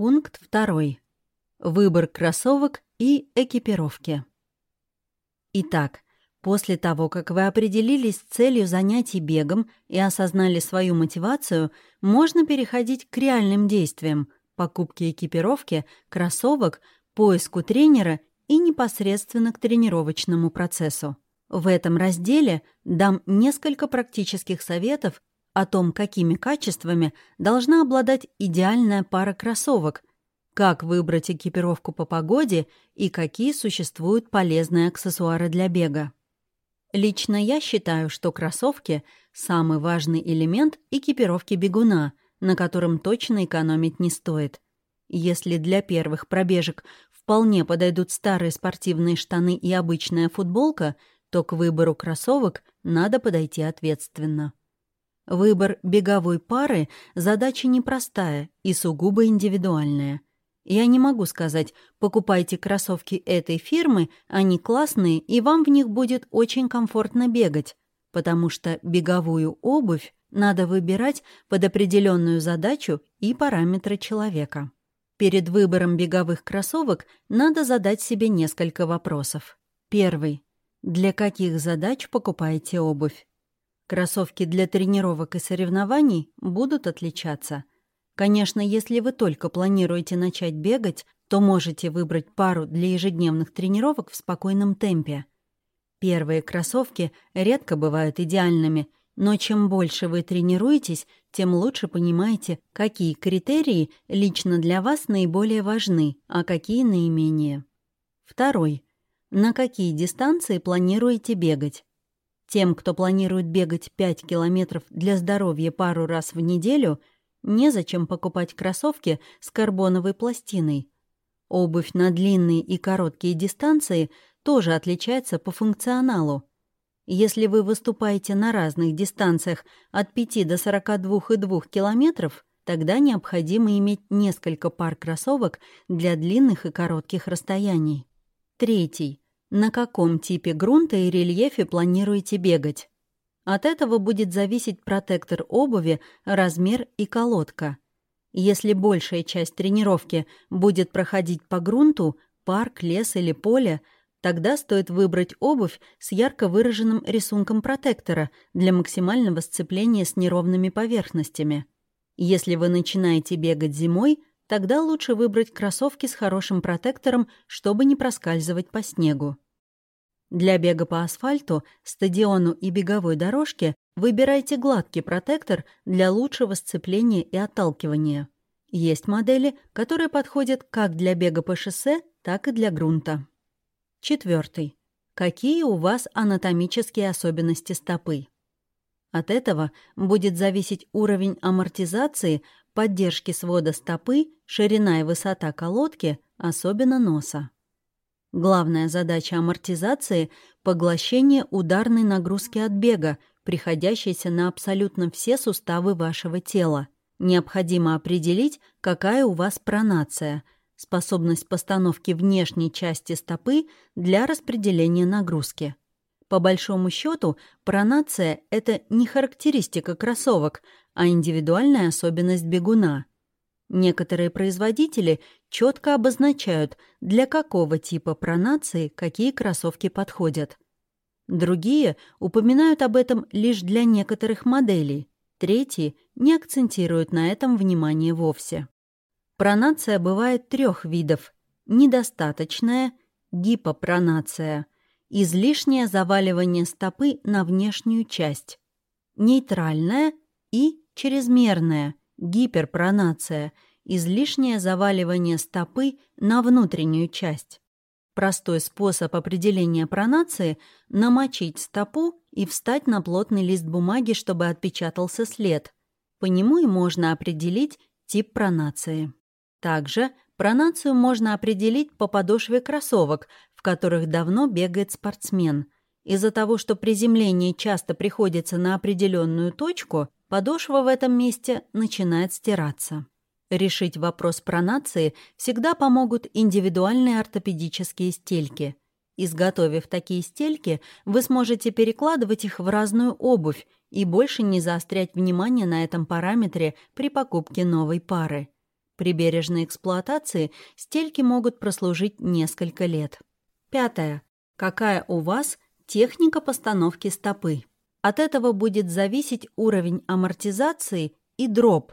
Пункт второй. Выбор кроссовок и экипировки. Итак, после того, как вы определились с целью занятий бегом и осознали свою мотивацию, можно переходить к реальным действиям – покупке экипировки, кроссовок, поиску тренера и непосредственно к тренировочному процессу. В этом разделе дам несколько практических советов о том, какими качествами должна обладать идеальная пара кроссовок, как выбрать экипировку по погоде и какие существуют полезные аксессуары для бега. Лично я считаю, что кроссовки — самый важный элемент экипировки бегуна, на котором точно экономить не стоит. Если для первых пробежек вполне подойдут старые спортивные штаны и обычная футболка, то к выбору кроссовок надо подойти ответственно. Выбор беговой пары — задача непростая и сугубо индивидуальная. Я не могу сказать, покупайте кроссовки этой фирмы, они классные, и вам в них будет очень комфортно бегать, потому что беговую обувь надо выбирать под определенную задачу и параметры человека. Перед выбором беговых кроссовок надо задать себе несколько вопросов. Первый. Для каких задач покупаете обувь? Кроссовки для тренировок и соревнований будут отличаться. Конечно, если вы только планируете начать бегать, то можете выбрать пару для ежедневных тренировок в спокойном темпе. Первые кроссовки редко бывают идеальными, но чем больше вы тренируетесь, тем лучше понимаете, какие критерии лично для вас наиболее важны, а какие наименее. Второй. На какие дистанции планируете бегать? Тем, кто планирует бегать 5 километров для здоровья пару раз в неделю, незачем покупать кроссовки с карбоновой пластиной. Обувь на длинные и короткие дистанции тоже отличается по функционалу. Если вы выступаете на разных дистанциях от 5 до 42,2 километров, тогда необходимо иметь несколько пар кроссовок для длинных и коротких расстояний. Третий. На каком типе грунта и рельефе планируете бегать? От этого будет зависеть протектор обуви, размер и колодка. Если большая часть тренировки будет проходить по грунту, парк, лес или поле, тогда стоит выбрать обувь с ярко выраженным рисунком протектора для максимального сцепления с неровными поверхностями. Если вы начинаете бегать зимой, тогда лучше выбрать кроссовки с хорошим протектором, чтобы не проскальзывать по снегу. Для бега по асфальту, стадиону и беговой дорожке выбирайте гладкий протектор для лучшего сцепления и отталкивания. Есть модели, которые подходят как для бега по шоссе, так и для грунта. Четвертый. Какие у вас анатомические особенности стопы? От этого будет зависеть уровень амортизации, поддержки свода стопы, ширина и высота колодки, особенно носа. Главная задача амортизации — поглощение ударной нагрузки от бега, приходящейся на абсолютно все суставы вашего тела. Необходимо определить, какая у вас пронация — способность постановки внешней части стопы для распределения нагрузки. По большому счету, пронация — это не характеристика кроссовок, а индивидуальная особенность бегуна — Некоторые производители четко обозначают, для какого типа пронации какие кроссовки подходят. Другие упоминают об этом лишь для некоторых моделей. Третьи не акцентируют на этом внимание вовсе. Пронация бывает трех видов. Недостаточная, гипопронация, излишнее заваливание стопы на внешнюю часть, нейтральная и чрезмерная – гиперпронация, излишнее заваливание стопы на внутреннюю часть. Простой способ определения пронации – намочить стопу и встать на плотный лист бумаги, чтобы отпечатался след. По нему и можно определить тип пронации. Также пронацию можно определить по подошве кроссовок, в которых давно бегает спортсмен. Из-за того, что приземление часто приходится на определенную точку – подошва в этом месте начинает стираться. Решить вопрос пронации всегда помогут индивидуальные ортопедические стельки. Изготовив такие стельки, вы сможете перекладывать их в разную обувь и больше не заострять внимание на этом параметре при покупке новой пары. При бережной эксплуатации стельки могут прослужить несколько лет. Пятое. Какая у вас техника постановки стопы? От этого будет зависеть уровень амортизации и дроп.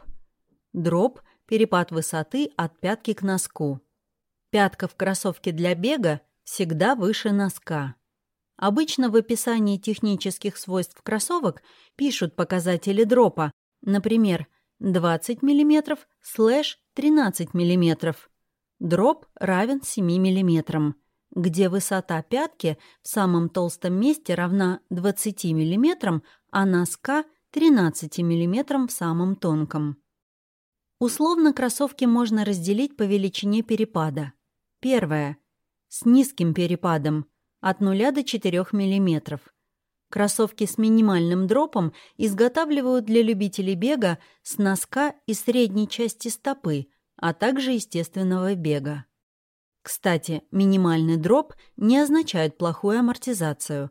Дроп – перепад высоты от пятки к носку. Пятка в кроссовке для бега всегда выше носка. Обычно в описании технических свойств кроссовок пишут показатели дропа, например, 20 мм слэш 13 мм. Дроп равен 7 мм, где высота пятки в самом толстом месте равна 20 мм, а носка — 13 мм в самом тонком. Условно кроссовки можно разделить по величине перепада. Первое. С низким перепадом от 0 до 4 мм. Кроссовки с минимальным дропом изготавливают для любителей бега с носка и средней части стопы, а также естественного бега. Кстати, минимальный дроп не означает плохую амортизацию.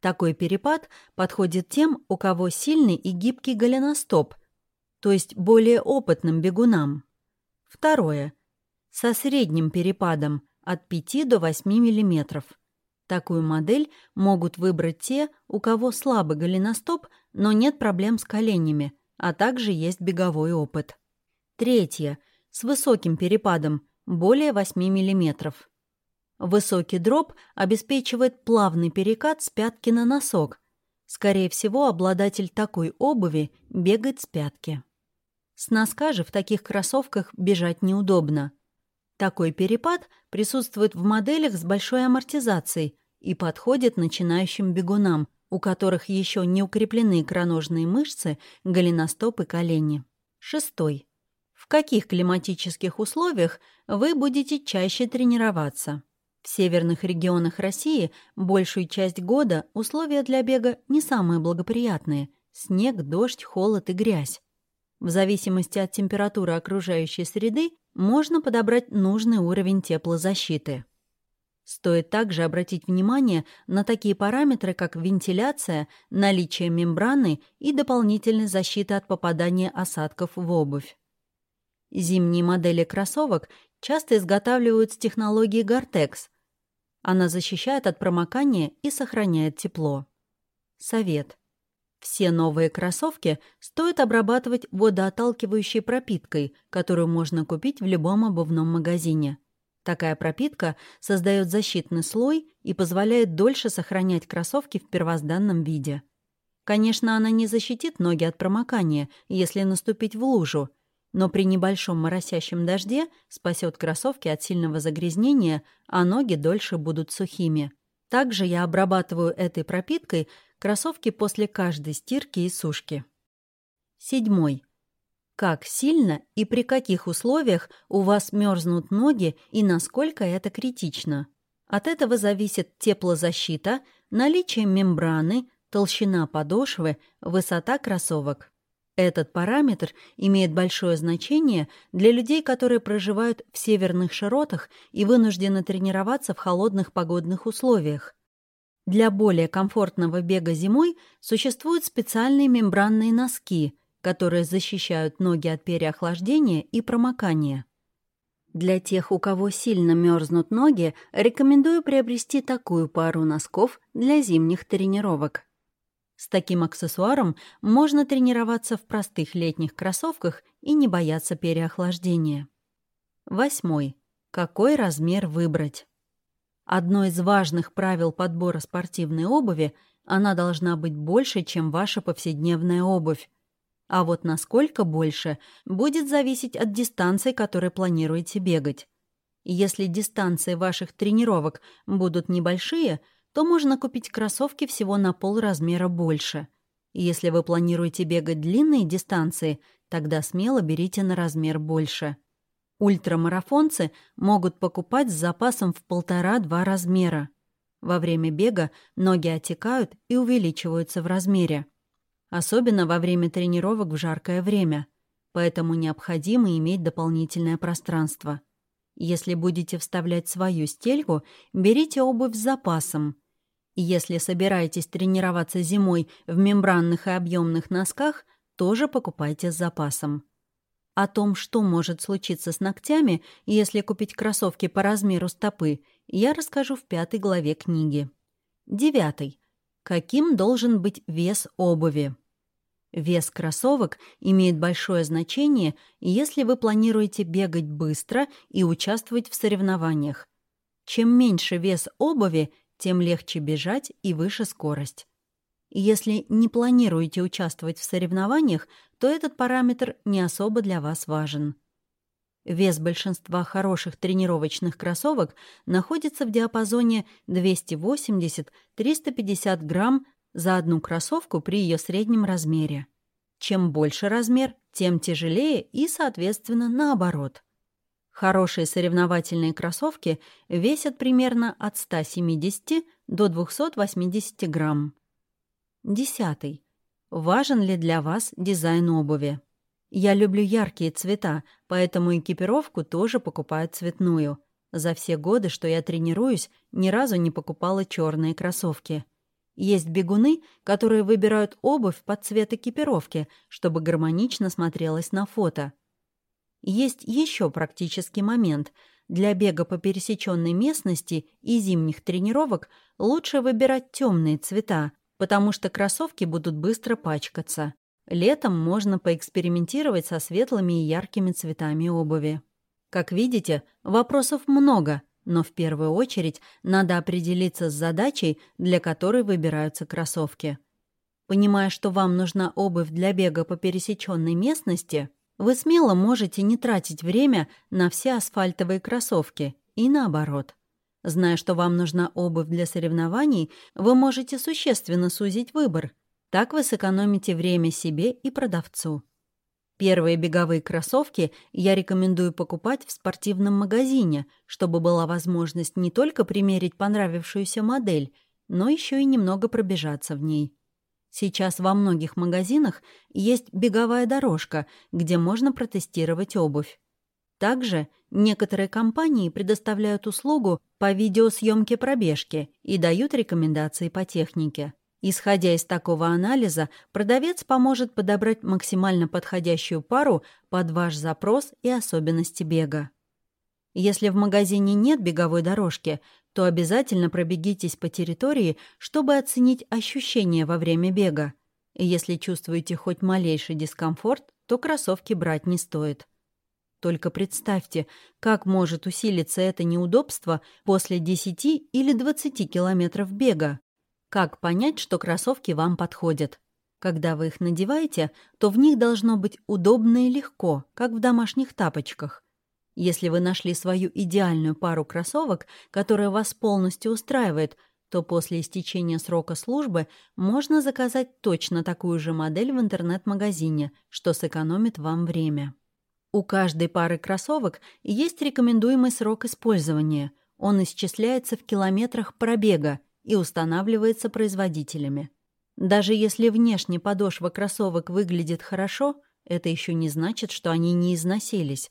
Такой перепад подходит тем, у кого сильный и гибкий голеностоп, то есть более опытным бегунам. Второе. Со средним перепадом от 5 до 8 миллиметров. Такую модель могут выбрать те, у кого слабый голеностоп, но нет проблем с коленями, а также есть беговой опыт. Третье. С высоким перепадом, более 8 мм. Высокий дроп обеспечивает плавный перекат с пятки на носок. Скорее всего, обладатель такой обуви бегает с пятки. С носка же в таких кроссовках бежать неудобно. Такой перепад присутствует в моделях с большой амортизацией, и подходит начинающим бегунам, у которых еще не укреплены икроножные мышцы, голеностоп и колени. Шестой. Каких климатических условиях вы будете чаще тренироваться? В северных регионах России большую часть года условия для бега не самые благоприятные – снег, дождь, холод и грязь. В зависимости от температуры окружающей среды можно подобрать нужный уровень теплозащиты. Стоит также обратить внимание на такие параметры, как вентиляция, наличие мембраны и дополнительной защиты от попадания осадков в обувь. Зимние модели кроссовок часто изготавливают с технологией Gore-Tex. Она защищает от промокания и сохраняет тепло. Совет. Все новые кроссовки стоит обрабатывать водоотталкивающей пропиткой, которую можно купить в любом обувном магазине. Такая пропитка создает защитный слой и позволяет дольше сохранять кроссовки в первозданном виде. Конечно, она не защитит ноги от промокания, если наступить в лужу, но при небольшом моросящем дожде спасет кроссовки от сильного загрязнения, а ноги дольше будут сухими. Также я обрабатываю этой пропиткой кроссовки после каждой стирки и сушки. Седьмой как сильно и при каких условиях у вас мерзнут ноги и насколько это критично. От этого зависит теплозащита, наличие мембраны, толщина подошвы, высота кроссовок. Этот параметр имеет большое значение для людей, которые проживают в северных широтах и вынуждены тренироваться в холодных погодных условиях. Для более комфортного бега зимой существуют специальные мембранные носки – которые защищают ноги от переохлаждения и промокания. Для тех, у кого сильно мерзнут ноги, рекомендую приобрести такую пару носков для зимних тренировок. С таким аксессуаром можно тренироваться в простых летних кроссовках и не бояться переохлаждения. Восьмой. Какой размер выбрать? Одно из важных правил подбора спортивной обуви – она должна быть больше, чем ваша повседневная обувь. А вот насколько больше, будет зависеть от дистанции, которой планируете бегать. Если дистанции ваших тренировок будут небольшие, то можно купить кроссовки всего на полразмера больше. Если вы планируете бегать длинные дистанции, тогда смело берите на размер больше. Ультрамарафонцы могут покупать с запасом в полтора-два размера. Во время бега ноги отекают и увеличиваются в размере особенно во время тренировок в жаркое время, поэтому необходимо иметь дополнительное пространство. Если будете вставлять свою стельку, берите обувь с запасом. Если собираетесь тренироваться зимой в мембранных и объемных носках, тоже покупайте с запасом. О том, что может случиться с ногтями, если купить кроссовки по размеру стопы, я расскажу в пятой главе книги. Девятый. Каким должен быть вес обуви? Вес кроссовок имеет большое значение, если вы планируете бегать быстро и участвовать в соревнованиях. Чем меньше вес обуви, тем легче бежать и выше скорость. Если не планируете участвовать в соревнованиях, то этот параметр не особо для вас важен. Вес большинства хороших тренировочных кроссовок находится в диапазоне 280-350 грамм за одну кроссовку при ее среднем размере. Чем больше размер, тем тяжелее и, соответственно, наоборот. Хорошие соревновательные кроссовки весят примерно от 170 до 280 грамм. Десятый. Важен ли для вас дизайн обуви? Я люблю яркие цвета, поэтому экипировку тоже покупаю цветную. За все годы, что я тренируюсь, ни разу не покупала черные кроссовки. Есть бегуны, которые выбирают обувь под цвет экипировки, чтобы гармонично смотрелась на фото. Есть еще практический момент. Для бега по пересеченной местности и зимних тренировок лучше выбирать темные цвета, потому что кроссовки будут быстро пачкаться. Летом можно поэкспериментировать со светлыми и яркими цветами обуви. Как видите, вопросов много, но в первую очередь надо определиться с задачей, для которой выбираются кроссовки. Понимая, что вам нужна обувь для бега по пересеченной местности, вы смело можете не тратить время на все асфальтовые кроссовки и наоборот. Зная, что вам нужна обувь для соревнований, вы можете существенно сузить выбор. Так вы сэкономите время себе и продавцу. Первые беговые кроссовки я рекомендую покупать в спортивном магазине, чтобы была возможность не только примерить понравившуюся модель, но еще и немного пробежаться в ней. Сейчас во многих магазинах есть беговая дорожка, где можно протестировать обувь. Также некоторые компании предоставляют услугу по видеосъемке пробежки и дают рекомендации по технике. Исходя из такого анализа, продавец поможет подобрать максимально подходящую пару под ваш запрос и особенности бега. Если в магазине нет беговой дорожки, то обязательно пробегитесь по территории, чтобы оценить ощущения во время бега. И если чувствуете хоть малейший дискомфорт, то кроссовки брать не стоит. Только представьте, как может усилиться это неудобство после 10 или 20 километров бега. Как понять, что кроссовки вам подходят? Когда вы их надеваете, то в них должно быть удобно и легко, как в домашних тапочках. Если вы нашли свою идеальную пару кроссовок, которая вас полностью устраивает, то после истечения срока службы можно заказать точно такую же модель в интернет-магазине, что сэкономит вам время. У каждой пары кроссовок есть рекомендуемый срок использования. Он исчисляется в километрах пробега и устанавливается производителями. Даже если внешне подошва кроссовок выглядит хорошо, это еще не значит, что они не износились.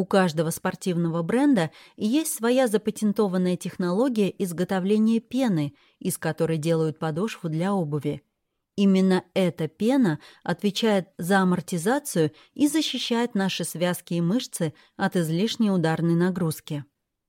У каждого спортивного бренда есть своя запатентованная технология изготовления пены, из которой делают подошву для обуви. Именно эта пена отвечает за амортизацию и защищает наши связки и мышцы от излишней ударной нагрузки.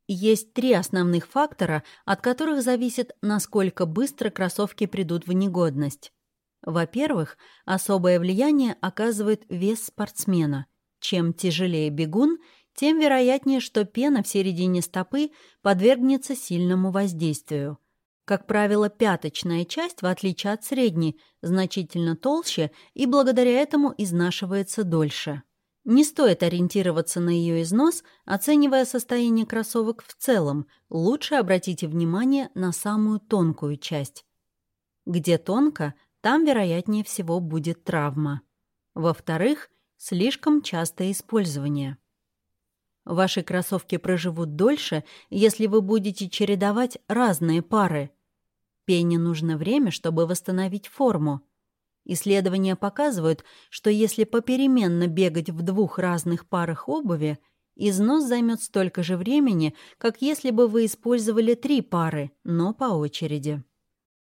Есть три основных фактора, от которых зависит, насколько быстро кроссовки придут в негодность. Во-первых, особое влияние оказывает вес спортсмена. Чем тяжелее бегун, тем вероятнее, что пена в середине стопы подвергнется сильному воздействию. Как правило, пяточная часть, в отличие от средней, значительно толще и благодаря этому изнашивается дольше. Не стоит ориентироваться на ее износ, оценивая состояние кроссовок в целом. Лучше обратите внимание на самую тонкую часть. Где тонко, там, вероятнее всего, будет травма. Во-вторых, слишком частое использование. Ваши кроссовки проживут дольше, если вы будете чередовать разные пары. Пене нужно время, чтобы восстановить форму. Исследования показывают, что если попеременно бегать в двух разных парах обуви, износ займет столько же времени, как если бы вы использовали три пары, но по очереди.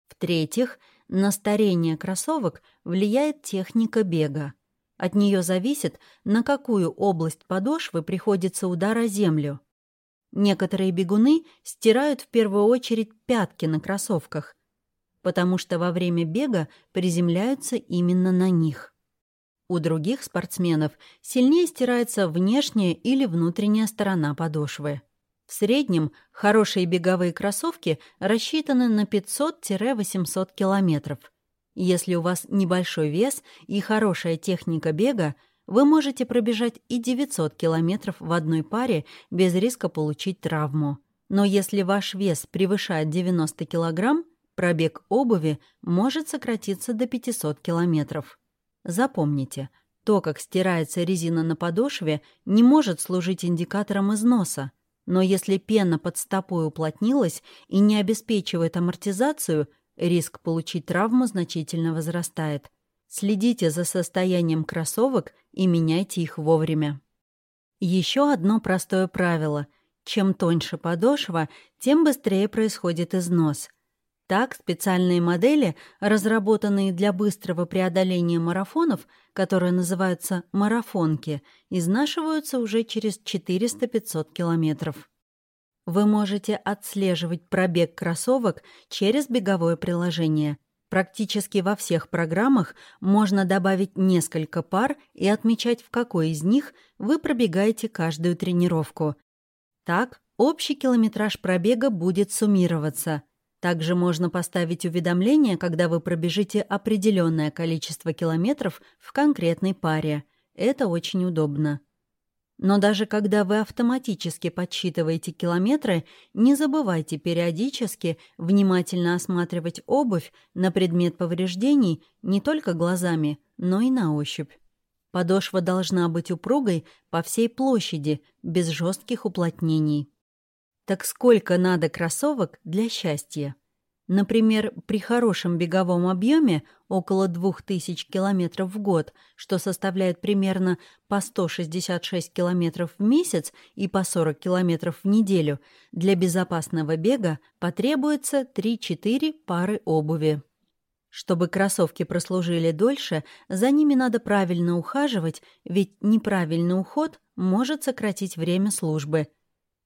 В-третьих, на старение кроссовок влияет техника бега. От нее зависит, на какую область подошвы приходится удар о землю. Некоторые бегуны стирают в первую очередь пятки на кроссовках, потому что во время бега приземляются именно на них. У других спортсменов сильнее стирается внешняя или внутренняя сторона подошвы. В среднем хорошие беговые кроссовки рассчитаны на 500-800 километров. Если у вас небольшой вес и хорошая техника бега, вы можете пробежать и 900 километров в одной паре без риска получить травму. Но если ваш вес превышает 90 килограмм, пробег обуви может сократиться до 500 километров. Запомните, то, как стирается резина на подошве, не может служить индикатором износа. Но если пена под стопой уплотнилась и не обеспечивает амортизацию, риск получить травму значительно возрастает. Следите за состоянием кроссовок и меняйте их вовремя. Еще одно простое правило. Чем тоньше подошва, тем быстрее происходит износ. Так, специальные модели, разработанные для быстрого преодоления марафонов, которые называются марафонки, изнашиваются уже через 400-500 километров. Вы можете отслеживать пробег кроссовок через беговое приложение. Практически во всех программах можно добавить несколько пар и отмечать, в какой из них вы пробегаете каждую тренировку. Так, общий километраж пробега будет суммироваться – также можно поставить уведомление, когда вы пробежите определенное количество километров в конкретной паре. Это очень удобно. Но даже когда вы автоматически подсчитываете километры, не забывайте периодически внимательно осматривать обувь на предмет повреждений не только глазами, но и на ощупь. Подошва должна быть упругой по всей площади, без жестких уплотнений. Так сколько надо кроссовок для счастья? Например, при хорошем беговом объеме около 2000 километров в год, что составляет примерно по 166 километров в месяц и по 40 километров в неделю, для безопасного бега потребуется 3-4 пары обуви. Чтобы кроссовки прослужили дольше, за ними надо правильно ухаживать, ведь неправильный уход может сократить время службы –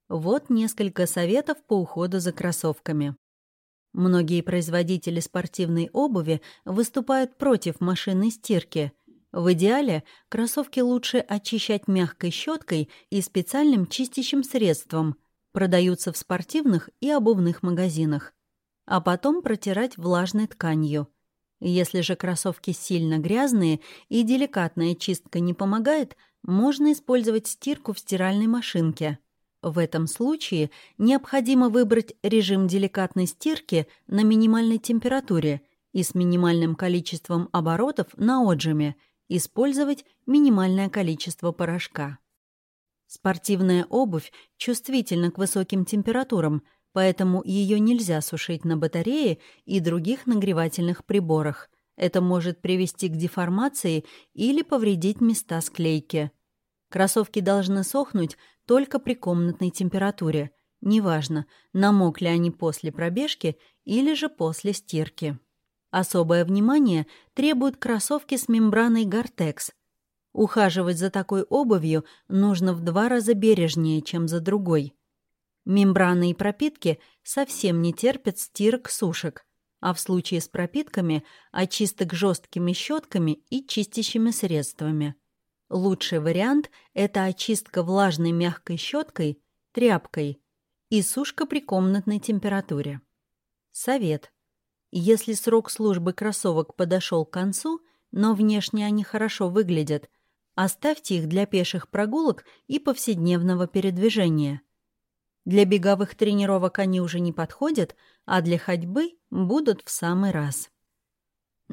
вот несколько советов по уходу за кроссовками. Многие производители спортивной обуви выступают против машинной стирки. В идеале кроссовки лучше очищать мягкой щеткой и специальным чистящим средством. Продаются в спортивных и обувных магазинах. А потом протирать влажной тканью. Если же кроссовки сильно грязные и деликатная чистка не помогает, можно использовать стирку в стиральной машинке. В этом случае необходимо выбрать режим деликатной стирки на минимальной температуре и с минимальным количеством оборотов на отжиме, использовать минимальное количество порошка. Спортивная обувь чувствительна к высоким температурам, поэтому ее нельзя сушить на батарее и других нагревательных приборах. Это может привести к деформации или повредить места склейки. Кроссовки должны сохнуть только при комнатной температуре. Неважно, намокли они после пробежки или же после стирки. Особое внимание требуют кроссовки с мембраной Гортекс. Ухаживать за такой обувью нужно в два раза бережнее, чем за другой. Мембраны и пропитки совсем не терпят стирок-сушек, а в случае с пропитками – очисток жесткими щетками и чистящими средствами. Лучший вариант – это очистка влажной мягкой щеткой, тряпкой и сушка при комнатной температуре. Совет. Если срок службы кроссовок подошел к концу, но внешне они хорошо выглядят, оставьте их для пеших прогулок и повседневного передвижения. Для беговых тренировок они уже не подходят, а для ходьбы будут в самый раз.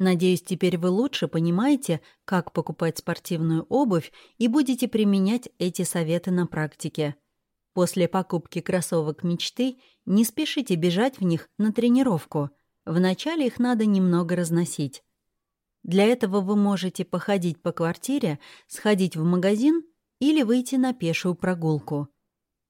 Надеюсь, теперь вы лучше понимаете, как покупать спортивную обувь и будете применять эти советы на практике. После покупки кроссовок мечты не спешите бежать в них на тренировку. Вначале их надо немного разносить. Для этого вы можете походить по квартире, сходить в магазин или выйти на пешую прогулку.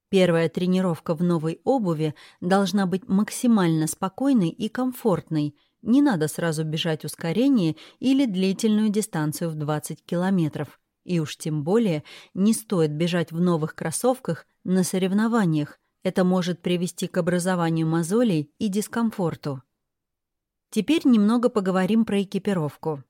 Первая тренировка в новой обуви должна быть максимально спокойной и комфортной – не надо сразу бежать ускорение или длительную дистанцию в 20 километров. И уж тем более не стоит бежать в новых кроссовках на соревнованиях. Это может привести к образованию мозолей и дискомфорту. Теперь немного поговорим про экипировку.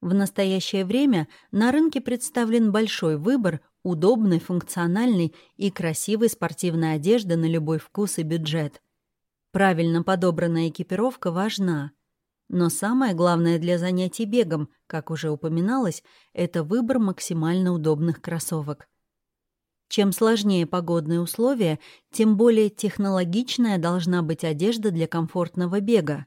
В настоящее время на рынке представлен большой выбор удобной, функциональной и красивой спортивной одежды на любой вкус и бюджет. Правильно подобранная экипировка важна. Но самое главное для занятий бегом, как уже упоминалось, это выбор максимально удобных кроссовок. Чем сложнее погодные условия, тем более технологичная должна быть одежда для комфортного бега.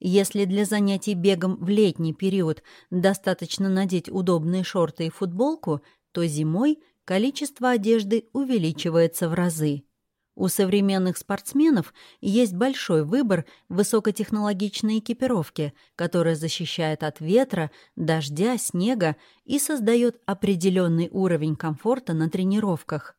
Если для занятий бегом в летний период достаточно надеть удобные шорты и футболку, то зимой количество одежды увеличивается в разы. У современных спортсменов есть большой выбор высокотехнологичной экипировки, которая защищает от ветра, дождя, снега и создает определенный уровень комфорта на тренировках.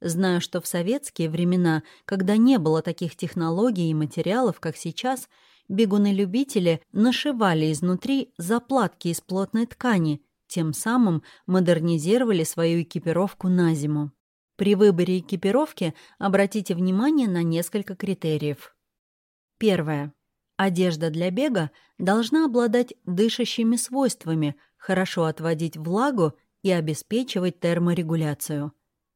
Знаю, что в советские времена, когда не было таких технологий и материалов, как сейчас, бегуны-любители нашивали изнутри заплатки из плотной ткани, тем самым модернизировали свою экипировку на зиму. При выборе экипировки обратите внимание на несколько критериев. Первое. Одежда для бега должна обладать дышащими свойствами, хорошо отводить влагу и обеспечивать терморегуляцию.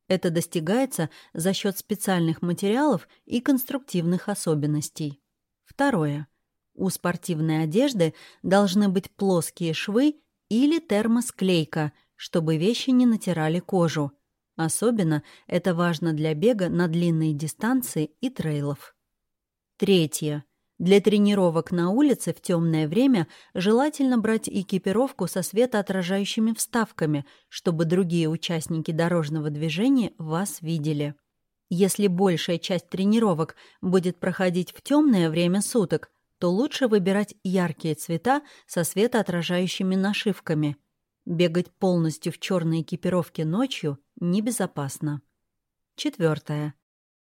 Это достигается за счет специальных материалов и конструктивных особенностей. Второе. У спортивной одежды должны быть плоские швы или термосклейка, чтобы вещи не натирали кожу. Особенно это важно для бега на длинные дистанции и трейлов. Третье. Для тренировок на улице в темное время желательно брать экипировку со светоотражающими вставками, чтобы другие участники дорожного движения вас видели. Если большая часть тренировок будет проходить в темное время суток, то лучше выбирать яркие цвета со светоотражающими нашивками. Бегать полностью в черной экипировке ночью небезопасно. Четвертое.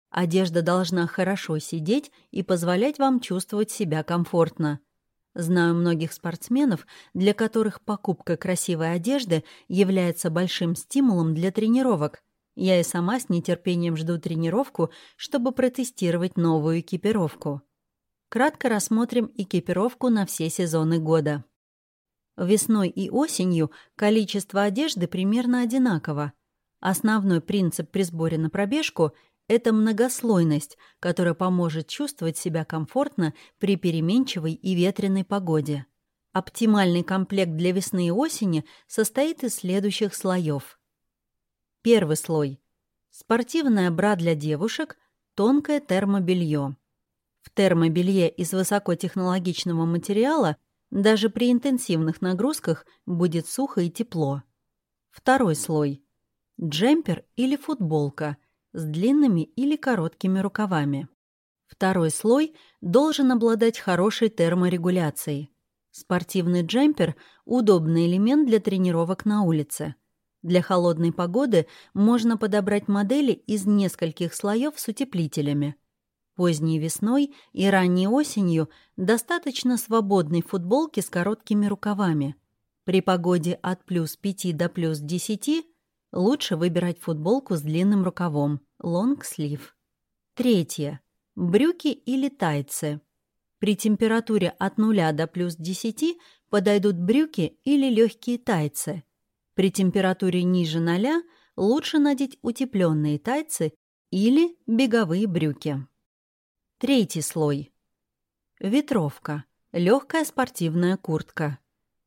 Одежда должна хорошо сидеть и позволять вам чувствовать себя комфортно. Знаю многих спортсменов, для которых покупка красивой одежды является большим стимулом для тренировок. Я и сама с нетерпением жду тренировку, чтобы протестировать новую экипировку. Кратко рассмотрим экипировку на все сезоны года. Весной и осенью количество одежды примерно одинаково. Основной принцип при сборе на пробежку – это многослойность, которая поможет чувствовать себя комфортно при переменчивой и ветреной погоде. Оптимальный комплект для весны и осени состоит из следующих слоев. Первый слой – спортивная бра для девушек, тонкое термобелье. В термобелье из высокотехнологичного материала даже при интенсивных нагрузках будет сухо и тепло. Второй слой. Джемпер или футболка с длинными или короткими рукавами. Второй слой должен обладать хорошей терморегуляцией. Спортивный джемпер – удобный элемент для тренировок на улице. Для холодной погоды можно подобрать модели из нескольких слоев с утеплителями. Поздней весной и ранней осенью достаточно свободной футболки с короткими рукавами. При погоде от плюс 5 до плюс 10 лучше выбирать футболку с длинным рукавом, лонг-слив. Третье. Брюки или тайцы. При температуре от 0 до плюс 10 подойдут брюки или легкие тайцы. При температуре ниже 0 лучше надеть утепленные тайцы или беговые брюки. Третий слой. Ветровка. Легкая спортивная куртка.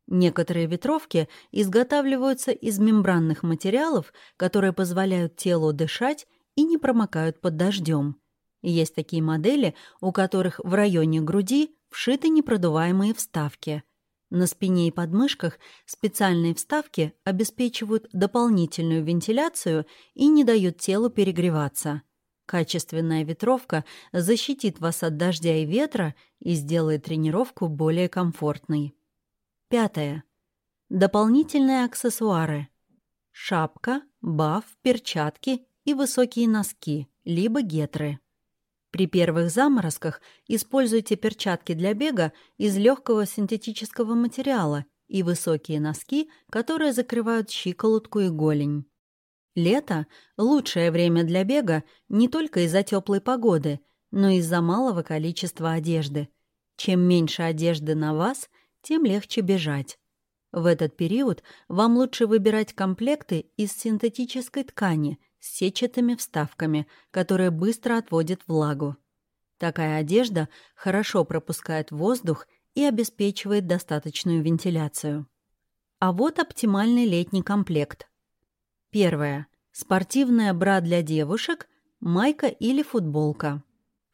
Некоторые ветровки изготавливаются из мембранных материалов, которые позволяют телу дышать и не промокают под дождем. Есть такие модели, у которых в районе груди вшиты непродуваемые вставки. На спине и подмышках специальные вставки обеспечивают дополнительную вентиляцию и не дают телу перегреваться. Качественная ветровка защитит вас от дождя и ветра и сделает тренировку более комфортной. Пятое. Дополнительные аксессуары. Шапка, баф, перчатки и высокие носки, либо гетры. При первых заморозках используйте перчатки для бега из легкого синтетического материала и высокие носки, которые закрывают щиколотку и голень. Лето — лучшее время для бега не только из-за теплой погоды, но и из-за малого количества одежды. Чем меньше одежды на вас, тем легче бежать. В этот период вам лучше выбирать комплекты из синтетической ткани с сетчатыми вставками, которые быстро отводят влагу. Такая одежда хорошо пропускает воздух и обеспечивает достаточную вентиляцию. А вот оптимальный летний комплект. Первое. Спортивная бра для девушек, майка или футболка.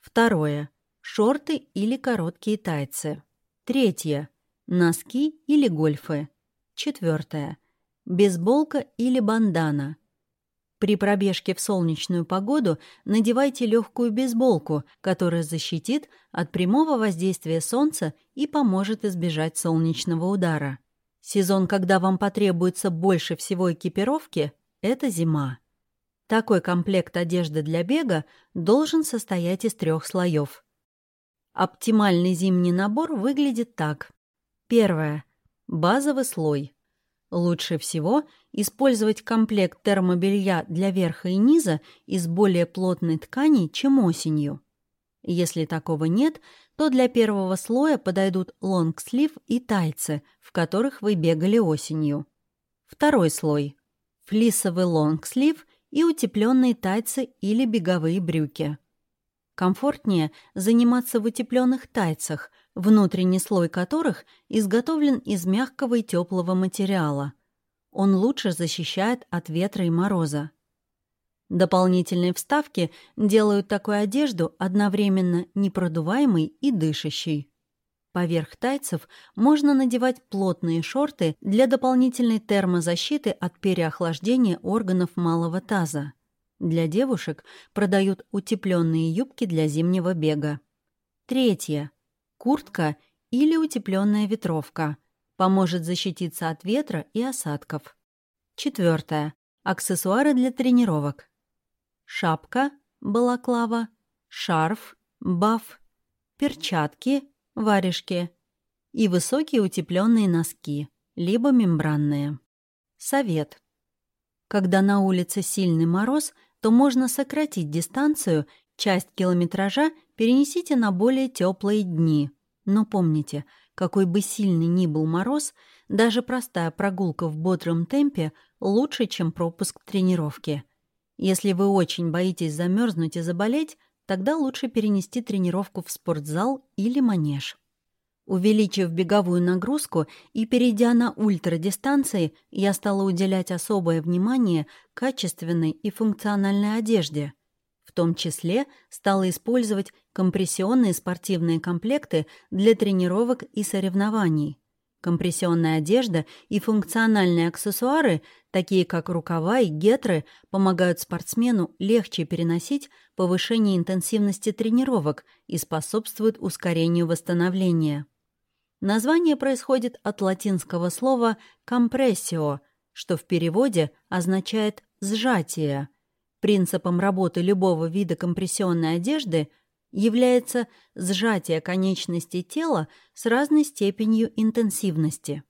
Второе. Шорты или короткие тайцы. Третье. Носки или гольфы. Четвертое. Бейсболка или бандана. При пробежке в солнечную погоду надевайте легкую бейсболку, которая защитит от прямого воздействия солнца и поможет избежать солнечного удара. Сезон, когда вам потребуется больше всего экипировки, это зима. Такой комплект одежды для бега должен состоять из трех слоев. Оптимальный зимний набор выглядит так. Первое. Базовый слой. Лучше всего использовать комплект термобелья для верха и низа из более плотной ткани, чем осенью. Если такого нет, то для первого слоя подойдут лонгслив и тайцы, в которых вы бегали осенью. Второй слой – флисовый лонгслив и утепленные тайцы или беговые брюки. Комфортнее заниматься в утепленных тайцах, внутренний слой которых изготовлен из мягкого и теплого материала. Он лучше защищает от ветра и мороза. Дополнительные вставки делают такую одежду одновременно непродуваемой и дышащей. Поверх тайцев можно надевать плотные шорты для дополнительной термозащиты от переохлаждения органов малого таза. Для девушек продают утепленные юбки для зимнего бега. Третье куртка или утепленная ветровка. Поможет защититься от ветра и осадков. Четвертое. Аксессуары для тренировок. Шапка, балаклава, шарф, баф, перчатки, варежки и высокие утепленные носки, либо мембранные. Совет. Когда на улице сильный мороз, то можно сократить дистанцию Часть километража перенесите на более теплые дни. Но помните, какой бы сильный ни был мороз, даже простая прогулка в бодром темпе лучше, чем пропуск тренировки. Если вы очень боитесь замерзнуть и заболеть, тогда лучше перенести тренировку в спортзал или манеж. Увеличив беговую нагрузку и перейдя на ультрадистанции, я стала уделять особое внимание качественной и функциональной одежде – в том числе стала использовать компрессионные спортивные комплекты для тренировок и соревнований. Компрессионная одежда и функциональные аксессуары, такие как рукава и гетры, помогают спортсмену легче переносить повышение интенсивности тренировок и способствуют ускорению восстановления. Название происходит от латинского слова «компрессио», что в переводе означает «сжатие», Принципом работы любого вида компрессионной одежды является сжатие конечностей тела с разной степенью интенсивности.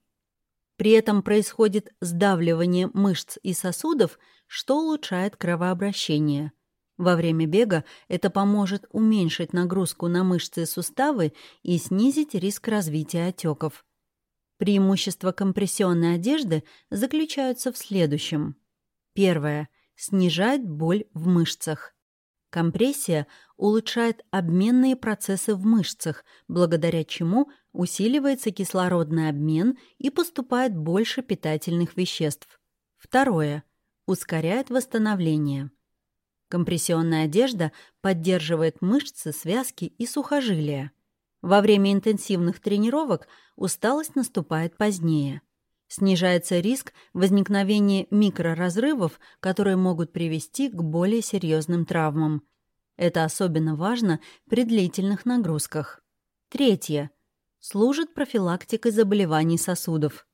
При этом происходит сдавливание мышц и сосудов, что улучшает кровообращение. Во время бега это поможет уменьшить нагрузку на мышцы и суставы и снизить риск развития отеков. Преимущества компрессионной одежды заключаются в следующем. Первое – снижает боль в мышцах. Компрессия улучшает обменные процессы в мышцах, благодаря чему усиливается кислородный обмен и поступает больше питательных веществ. Второе. Ускоряет восстановление. Компрессионная одежда поддерживает мышцы, связки и сухожилия. Во время интенсивных тренировок усталость наступает позднее. Снижается риск возникновения микроразрывов, которые могут привести к более серьезным травмам. Это особенно важно при длительных нагрузках. Третье. Служит профилактикой заболеваний сосудов.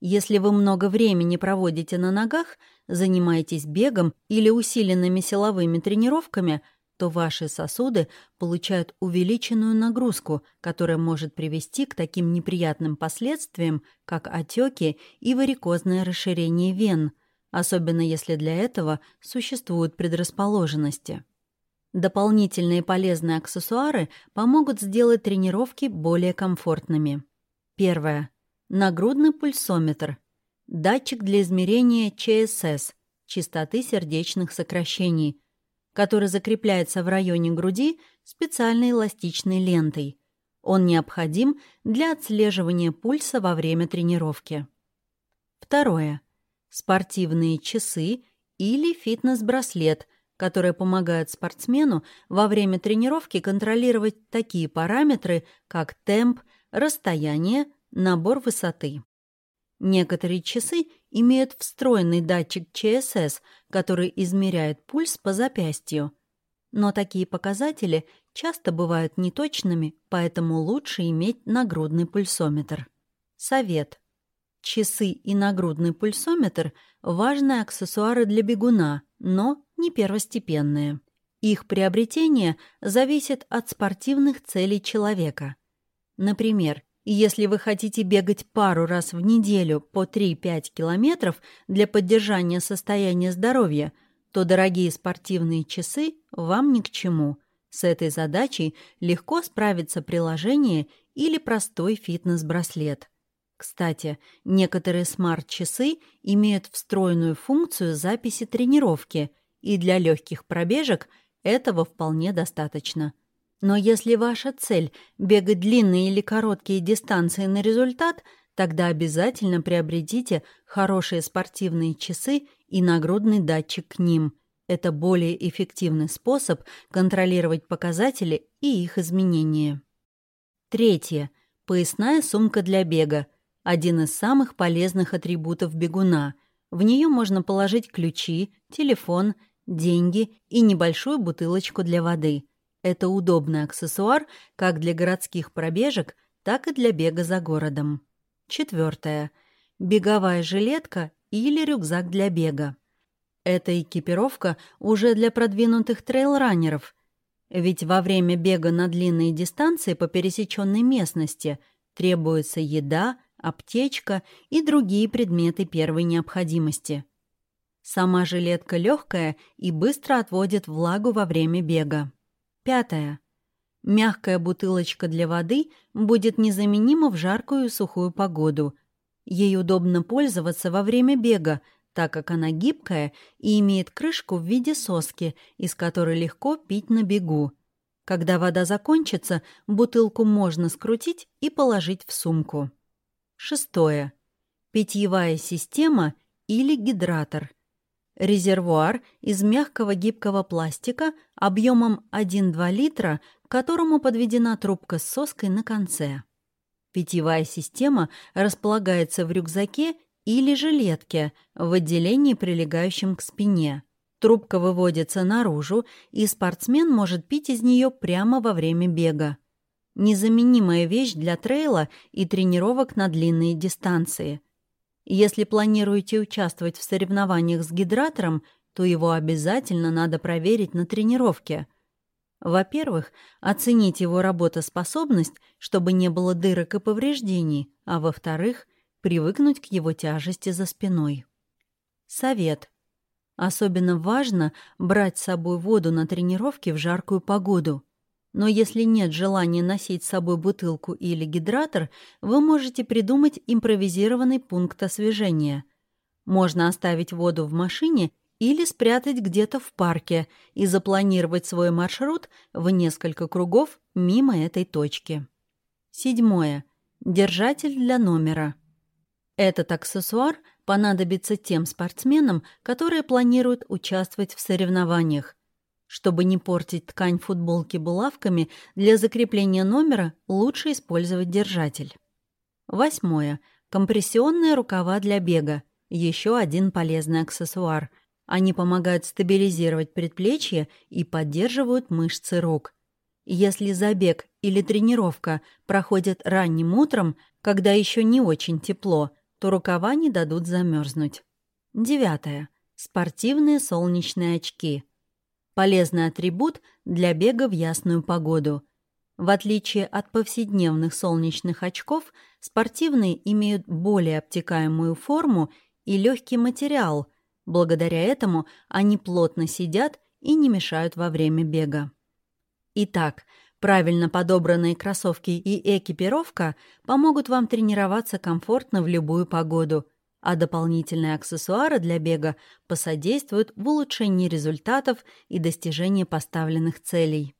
Если вы много времени проводите на ногах, занимаетесь бегом или усиленными силовыми тренировками, то ваши сосуды получают увеличенную нагрузку, которая может привести к таким неприятным последствиям, как отеки и варикозное расширение вен, особенно если для этого существуют предрасположенности. Дополнительные полезные аксессуары помогут сделать тренировки более комфортными. Первое. Нагрудный пульсометр. Датчик для измерения ЧСС – частоты сердечных сокращений – который закрепляется в районе груди специальной эластичной лентой. Он необходим для отслеживания пульса во время тренировки. Второе. Спортивные часы или фитнес-браслет, которые помогают спортсмену во время тренировки контролировать такие параметры, как темп, расстояние, набор высоты. Некоторые часы имеют встроенный датчик ЧСС, который измеряет пульс по запястью. Но такие показатели часто бывают неточными, поэтому лучше иметь нагрудный пульсометр. Совет. Часы и нагрудный пульсометр – важные аксессуары для бегуна, но не первостепенные. Их приобретение зависит от спортивных целей человека. Например, если вы хотите бегать пару раз в неделю по 3-5 километров для поддержания состояния здоровья, то дорогие спортивные часы вам ни к чему. С этой задачей легко справится приложение или простой фитнес-браслет. Кстати, некоторые смарт-часы имеют встроенную функцию записи тренировки, и для легких пробежек этого вполне достаточно. Но если ваша цель — бегать длинные или короткие дистанции на результат, тогда обязательно приобретите хорошие спортивные часы и нагрудный датчик к ним. Это более эффективный способ контролировать показатели и их изменения. Третье. Поясная сумка для бега. Один из самых полезных атрибутов бегуна. В нее можно положить ключи, телефон, деньги и небольшую бутылочку для воды – это удобный аксессуар как для городских пробежек, так и для бега за городом. Четвертое. Беговая жилетка или рюкзак для бега. Эта экипировка уже для продвинутых трейлранеров, ведь во время бега на длинные дистанции по пересеченной местности требуется еда, аптечка и другие предметы первой необходимости. Сама жилетка легкая и быстро отводит влагу во время бега. Пятое. Мягкая бутылочка для воды будет незаменима в жаркую и сухую погоду. Ей удобно пользоваться во время бега, так как она гибкая и имеет крышку в виде соски, из которой легко пить на бегу. Когда вода закончится, бутылку можно скрутить и положить в сумку. Шестое. Питьевая система или гидратор – резервуар из мягкого гибкого пластика объемом 1-2 литра, к которому подведена трубка с соской на конце. Питьевая система располагается в рюкзаке или жилетке в отделении, прилегающем к спине. Трубка выводится наружу, и спортсмен может пить из нее прямо во время бега. Незаменимая вещь для трейла и тренировок на длинные дистанции – если планируете участвовать в соревнованиях с гидратором, то его обязательно надо проверить на тренировке. Во-первых, оценить его работоспособность, чтобы не было дырок и повреждений, а во-вторых, привыкнуть к его тяжести за спиной. Совет. Особенно важно брать с собой воду на тренировке в жаркую погоду – но если нет желания носить с собой бутылку или гидратор, вы можете придумать импровизированный пункт освежения. Можно оставить воду в машине или спрятать где-то в парке и запланировать свой маршрут в несколько кругов мимо этой точки. Седьмое. Держатель для номера. Этот аксессуар понадобится тем спортсменам, которые планируют участвовать в соревнованиях. Чтобы не портить ткань футболки булавками, для закрепления номера лучше использовать держатель. Восьмое. Компрессионные рукава для бега. Еще один полезный аксессуар. Они помогают стабилизировать предплечье и поддерживают мышцы рук. Если забег или тренировка проходят ранним утром, когда еще не очень тепло, то рукава не дадут замерзнуть. Девятое. Спортивные солнечные очки – полезный атрибут для бега в ясную погоду. В отличие от повседневных солнечных очков, спортивные имеют более обтекаемую форму и легкий материал. Благодаря этому они плотно сидят и не мешают во время бега. Итак, правильно подобранные кроссовки и экипировка помогут вам тренироваться комфортно в любую погоду, а дополнительные аксессуары для бега посодействуют в улучшении результатов и достижении поставленных целей.